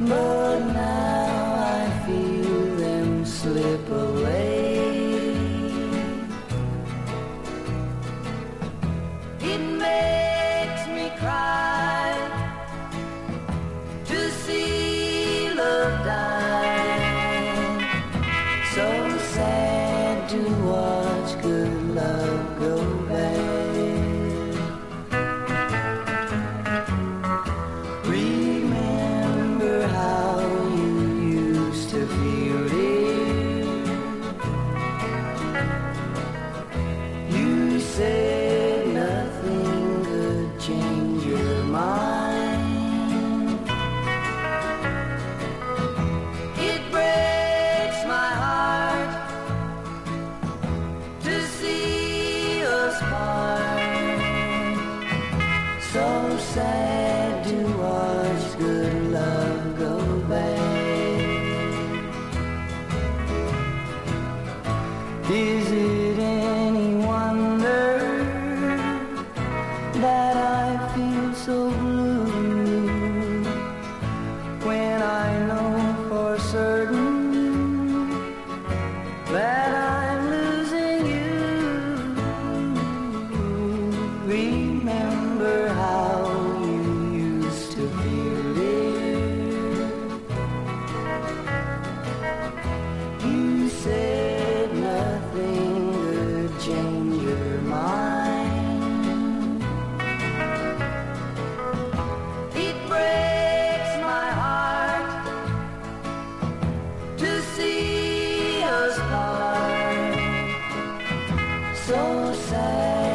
but now I feel them slip away. It makes me cry to see love die. So sad to watch good love go bad. Sad to watch good love go bad. Is it any wonder that I feel so blue when I know for certain that I'm losing you? so sad.